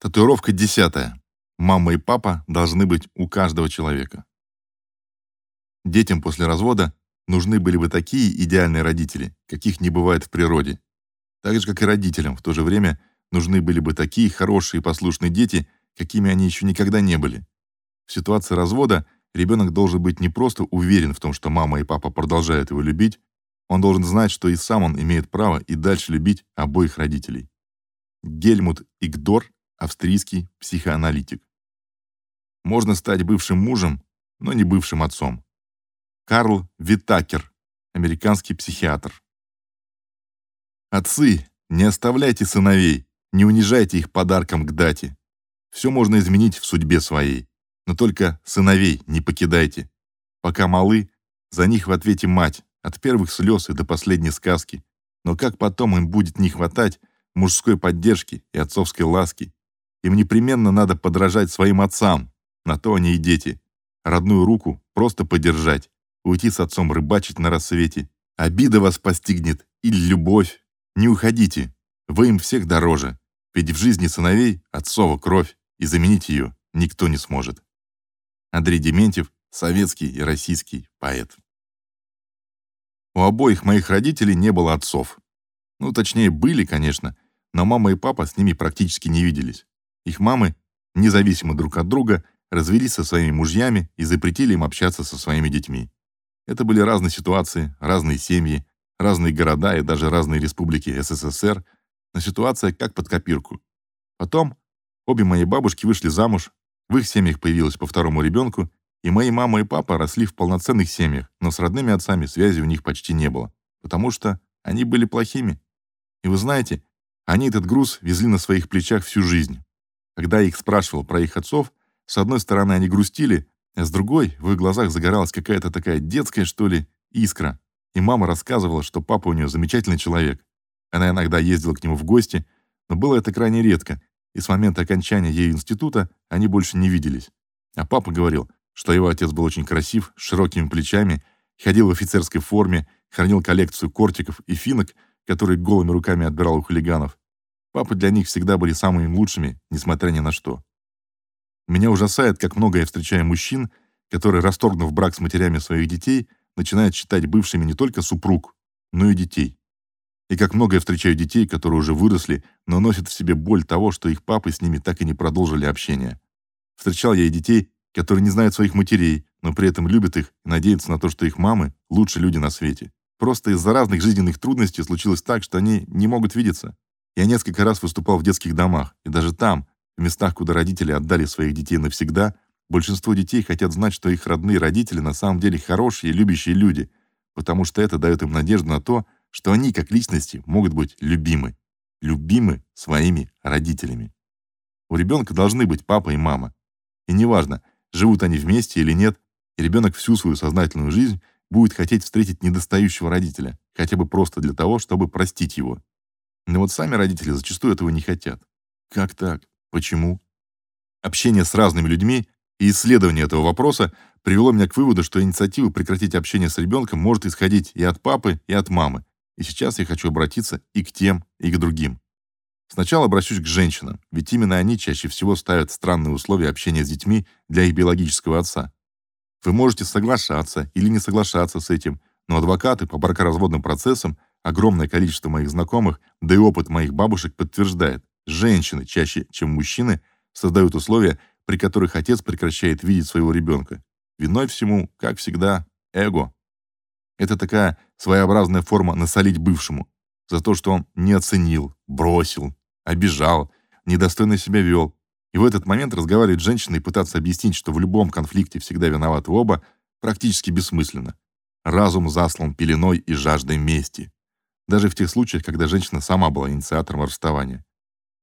Татуировка десятая. Мама и папа должны быть у каждого человека. Детям после развода нужны были бы такие идеальные родители, каких не бывает в природе. Так же, как и родителям, в то же время нужны были бы такие хорошие и послушные дети, какими они еще никогда не были. В ситуации развода ребенок должен быть не просто уверен в том, что мама и папа продолжают его любить, он должен знать, что и сам он имеет право и дальше любить обоих родителей. Гельмут Игдор австрийский психоаналитик. Можно стать бывшим мужем, но не бывшим отцом. Карл Витакер, американский психиатр. Отцы, не оставляйте сыновей, не унижайте их подарком к дате. Все можно изменить в судьбе своей, но только сыновей не покидайте. Пока малы, за них в ответе мать, от первых слез и до последней сказки. Но как потом им будет не хватать мужской поддержки и отцовской ласки, им непременно надо подражать своим отцам, на то они и дети. Родную руку просто подержать, уйти с отцом рыбачить на рассвете. Обида вас постигнет или любовь. Не уходите, вы им всех дороже, ведь в жизни сыновей отцова кровь, и заменить ее никто не сможет. Андрей Дементьев, советский и российский поэт. У обоих моих родителей не было отцов. Ну, точнее, были, конечно, но мама и папа с ними практически не виделись. Их мамы, независимо друг от друга, развелись со своими мужьями и запретили им общаться со своими детьми. Это были разные ситуации, разные семьи, разные города и даже разные республики СССР, но ситуация как под копирку. Потом обе мои бабушки вышли замуж, в их семьях появилось по второму ребенку, и мои мама и папа росли в полноценных семьях, но с родными отцами связи у них почти не было, потому что они были плохими. И вы знаете, они этот груз везли на своих плечах всю жизнь. Когда их спрашивал про их отцов, с одной стороны они грустили, а с другой в их глазах загоралась какая-то такая детская, что ли, искра. И мама рассказывала, что папа у нее замечательный человек. Она иногда ездила к нему в гости, но было это крайне редко, и с момента окончания ею института они больше не виделись. А папа говорил, что его отец был очень красив, с широкими плечами, ходил в офицерской форме, хранил коллекцию кортиков и финок, которые голыми руками отбирал у хулиганов. Папы для них всегда были самыми лучшими, несмотря ни на что. Меня ужасает, как много я встречаю мужчин, которые, расторгнув брак с матерями своих детей, начинают считать бывшими не только супруг, но и детей. И как много я встречаю детей, которые уже выросли, но носят в себе боль того, что их папы с ними так и не продолжили общение. Встречал я и детей, которые не знают своих матерей, но при этом любят их и надеются на то, что их мамы лучшие люди на свете. Просто из-за разных жизненных трудностей случилось так, что они не могут видеться. Я несколько раз выступал в детских домах, и даже там, в местах, куда родители отдали своих детей навсегда, большинство детей хотят знать, что их родные родители на самом деле хорошие и любящие люди, потому что это дает им надежду на то, что они, как личности, могут быть любимы. Любимы своими родителями. У ребенка должны быть папа и мама. И неважно, живут они вместе или нет, и ребенок всю свою сознательную жизнь будет хотеть встретить недостающего родителя, хотя бы просто для того, чтобы простить его. Но вот сами родители зачастую этого не хотят. Как так? Почему? Общение с разными людьми и исследование этого вопроса привело меня к выводу, что инициатива прекратить общение с ребенком может исходить и от папы, и от мамы. И сейчас я хочу обратиться и к тем, и к другим. Сначала обращусь к женщинам, ведь именно они чаще всего ставят странные условия общения с детьми для их биологического отца. Вы можете соглашаться или не соглашаться с этим, но адвокаты по бракоразводным процессам Огромное количество моих знакомых, да и опыт моих бабушек подтверждает, женщины чаще, чем мужчины, создают условия, при которых отец прекращает видеть своего ребенка. Виной всему, как всегда, эго. Это такая своеобразная форма насолить бывшему за то, что он не оценил, бросил, обижал, недостойно себя вел. И в этот момент разговаривать с женщиной и пытаться объяснить, что в любом конфликте всегда виноваты оба, практически бессмысленно. Разум заслан пеленой и жаждой мести даже в тех случаях, когда женщина сама была инициатором расставания.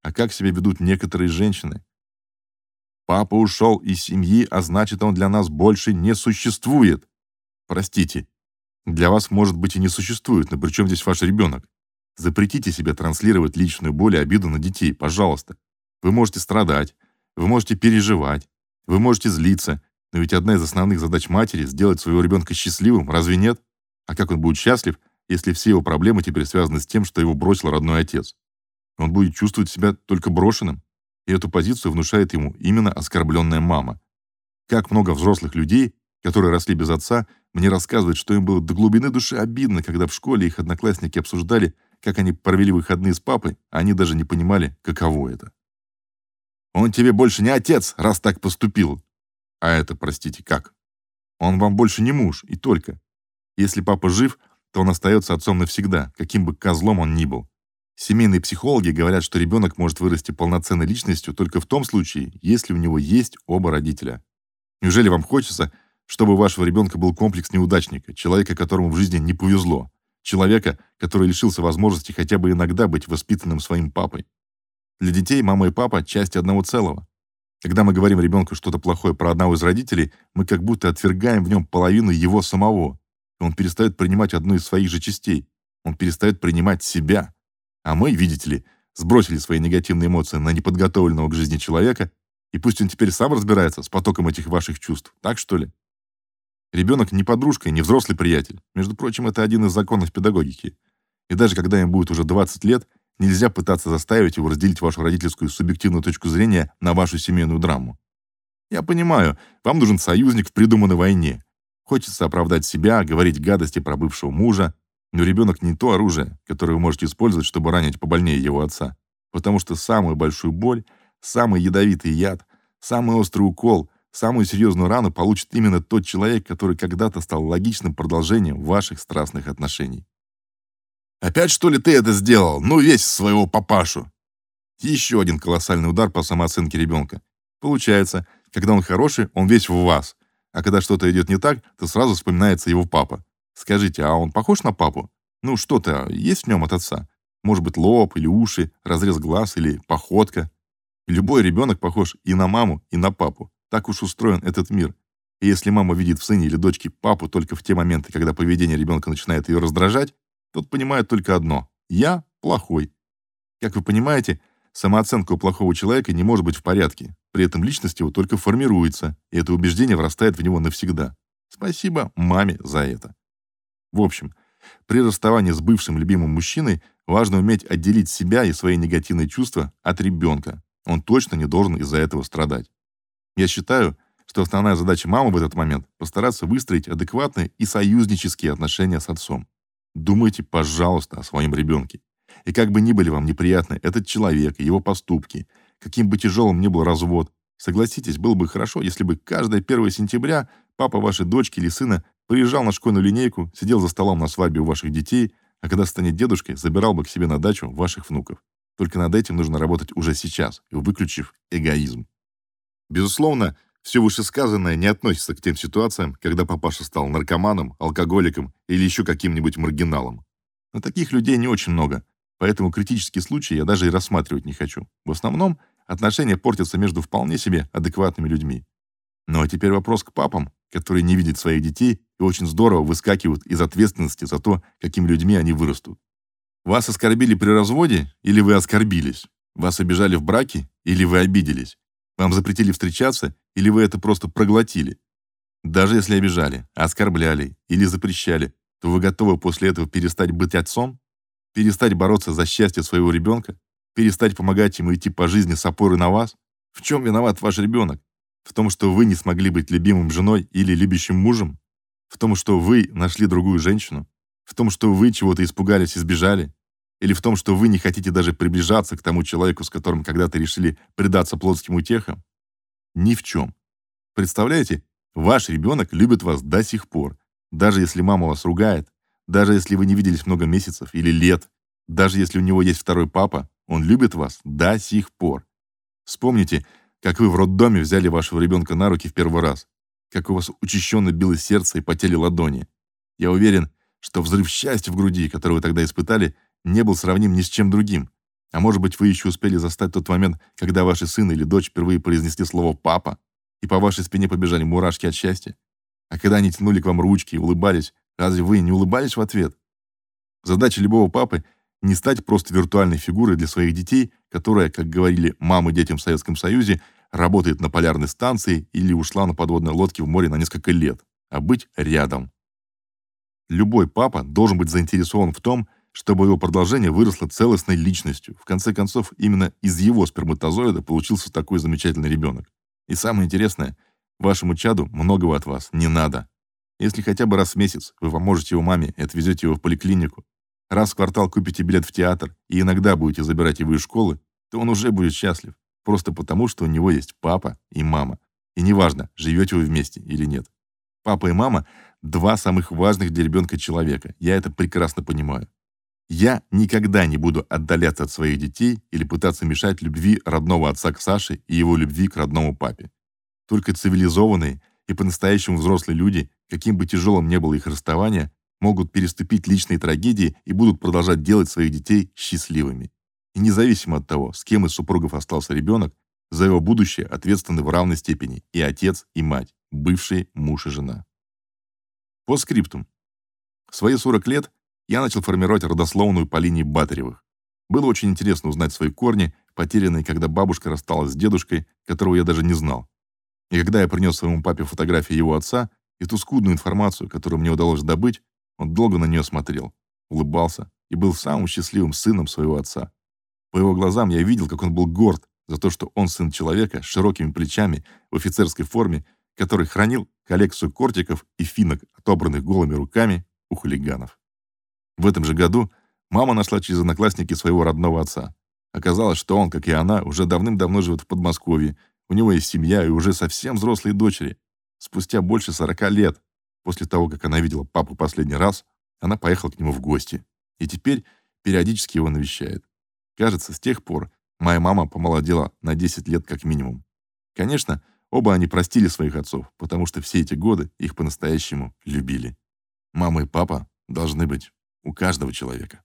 А как себя ведут некоторые женщины? Папа ушел из семьи, а значит, он для нас больше не существует. Простите, для вас, может быть, и не существует, но при чем здесь ваш ребенок? Запретите себе транслировать личную боль и обиду на детей, пожалуйста. Вы можете страдать, вы можете переживать, вы можете злиться, но ведь одна из основных задач матери — сделать своего ребенка счастливым, разве нет? А как он будет счастлив, если все его проблемы теперь связаны с тем, что его бросил родной отец? Он будет чувствовать себя только брошенным. и эту позицию внушает ему именно оскорбленная мама. Как много взрослых людей, которые росли без отца, мне рассказывают, что им было до глубины души обидно, когда в школе их одноклассники обсуждали, как они провели выходные с папой, а они даже не понимали, каково это. Он тебе больше не отец, раз так поступил. А это, простите, как? Он вам больше не муж, и только. Если папа жив, то он остается отцом навсегда, каким бы козлом он ни был. Семейные психологи говорят, что ребенок может вырасти полноценной личностью только в том случае, если у него есть оба родителя. Неужели вам хочется, чтобы у вашего ребенка был комплекс неудачника, человека, которому в жизни не повезло, человека, который лишился возможности хотя бы иногда быть воспитанным своим папой? Для детей мама и папа часть одного целого. Когда мы говорим ребенку что-то плохое про одного из родителей, мы как будто отвергаем в нем половину его самого. И он перестает принимать одну из своих же частей. Он перестает принимать себя. А мы, видите ли, сбросили свои негативные эмоции на неподготовленного к жизни человека, и пусть он теперь сам разбирается с потоком этих ваших чувств. Так что ли? Ребенок не подружка, не взрослый приятель. Между прочим, это один из законов педагогики. И даже когда им будет уже 20 лет, нельзя пытаться заставить его разделить вашу родительскую субъективную точку зрения на вашу семейную драму. Я понимаю, вам нужен союзник в придуманной войне. Хочется оправдать себя, говорить гадости про бывшего мужа, но ребенок не то оружие, которое вы можете использовать, чтобы ранить побольнее его отца, потому что самую большую боль, самый ядовитый яд, самый острый укол, самую серьезную рану получит именно тот человек, который когда-то стал логичным продолжением ваших страстных отношений. Опять что ли ты это сделал? Ну весь своего папашу. Еще один колоссальный удар по самооценке ребенка. Получается, когда он хороший, он весь в вас, а когда что-то идет не так, то сразу вспоминается его папа. Скажите, а он похож на папу? Ну, что-то есть в нем от отца? Может быть, лоб или уши, разрез глаз или походка? Любой ребенок похож и на маму, и на папу. Так уж устроен этот мир. И если мама видит в сыне или дочке папу только в те моменты, когда поведение ребенка начинает ее раздражать, тот понимает только одно: я плохой. Как вы понимаете, самооценка у плохого человека не может быть в порядке. При этом личность его только формируется, и это убеждение врастает в него навсегда. Спасибо маме за это. В общем, при расставании с бывшим любимым мужчиной важно уметь отделить себя и свои негативные чувства от ребенка. Он точно не должен из-за этого страдать. Я считаю, что основная задача мамы в этот момент постараться выстроить адекватные и союзнические отношения с отцом. Думайте, пожалуйста, о своем ребенке. И как бы ни были вам неприятны этот человек и его поступки, каким бы тяжелым ни был развод, согласитесь, было бы хорошо, если бы каждое 1 сентября папа вашей дочки или сына Приезжал на школьную линейку, сидел за столом на свадьбе у ваших детей, а когда станет дедушкой, забирал бы к себе на дачу ваших внуков. Только над этим нужно работать уже сейчас, выключив эгоизм. Безусловно, все вышесказанное не относится к тем ситуациям, когда папаша стал наркоманом, алкоголиком или еще каким-нибудь маргиналом. Но таких людей не очень много, поэтому критические случаи я даже и рассматривать не хочу. В основном отношения портятся между вполне себе адекватными людьми. Ну а теперь вопрос к папам, которые не видят своих детей и очень здорово выскакивают из ответственности за то, какими людьми они вырастут. Вас оскорбили при разводе или вы оскорбились? Вас обижали в браке или вы обиделись? Вам запретили встречаться или вы это просто проглотили? Даже если обижали, оскорбляли или запрещали, то вы готовы после этого перестать быть отцом? Перестать бороться за счастье своего ребенка? Перестать помогать ему идти по жизни с опорой на вас? В чем виноват ваш ребенок? В том, что вы не смогли быть любимым женой или любящим мужем? В том, что вы нашли другую женщину? В том, что вы чего-то испугались и сбежали? Или в том, что вы не хотите даже приближаться к тому человеку, с которым когда-то решили предаться плотским утехам? Ни в чем. Представляете, ваш ребенок любит вас до сих пор, даже если мама вас ругает, даже если вы не виделись много месяцев или лет, даже если у него есть второй папа, он любит вас до сих пор. Вспомните, как вы в роддоме взяли вашего ребенка на руки в первый раз, как у вас учащенно билось сердце и потели ладони. Я уверен, что взрыв счастья в груди, который вы тогда испытали, не был сравним ни с чем другим. А может быть, вы еще успели застать тот момент, когда ваши сын или дочь впервые произнесли слово «папа», и по вашей спине побежали мурашки от счастья. А когда они тянули к вам ручки и улыбались, разве вы не улыбались в ответ? Задача любого папы не стать просто виртуальной фигурой для своих детей, которая, как говорили мамы детям в Советском Союзе, работает на полярной станции или ушла на подводной лодке в море на несколько лет, а быть рядом. Любой папа должен быть заинтересован в том, чтобы его продолжение выросло целостной личностью. В конце концов, именно из его сперматозоида получился такой замечательный ребенок. И самое интересное, вашему чаду многого от вас не надо. Если хотя бы раз в месяц вы поможете его маме и отвезете его в поликлинику, раз в квартал купите билет в театр и иногда будете забирать его из школы, то он уже будет счастлив, просто потому, что у него есть папа и мама. И неважно, живете вы вместе или нет. Папа и мама – два самых важных для ребенка человека. Я это прекрасно понимаю. Я никогда не буду отдаляться от своих детей или пытаться мешать любви родного отца к Саше и его любви к родному папе. Только цивилизованные и по-настоящему взрослые люди, каким бы тяжелым ни было их расставание, могут переступить личные трагедии и будут продолжать делать своих детей счастливыми. И независимо от того, с кем из супругов остался ребенок, за его будущее ответственны в равной степени и отец, и мать, бывшие муж и жена. По скриптум. В свои 40 лет я начал формировать родословную по линии Батаревых. Было очень интересно узнать свои корни, потерянные, когда бабушка рассталась с дедушкой, которого я даже не знал. И когда я принес своему папе фотографии его отца и ту скудную информацию, которую мне удалось добыть, он долго на нее смотрел, улыбался и был самым счастливым сыном своего отца. По его глазам я видел, как он был горд за то, что он сын человека с широкими плечами в офицерской форме, который хранил коллекцию кортиков и финок, отобранных голыми руками у хулиганов. В этом же году мама нашла через одноклассники своего родного отца. Оказалось, что он, как и она, уже давным-давно живет в Подмосковье, у него есть семья и уже совсем взрослые дочери. Спустя больше 40 лет после того, как она видела папу последний раз, она поехала к нему в гости и теперь периодически его навещает. Кажется, с тех пор моя мама помолодела на 10 лет как минимум. Конечно, оба они простили своих отцов, потому что все эти годы их по-настоящему любили. Мама и папа должны быть у каждого человека.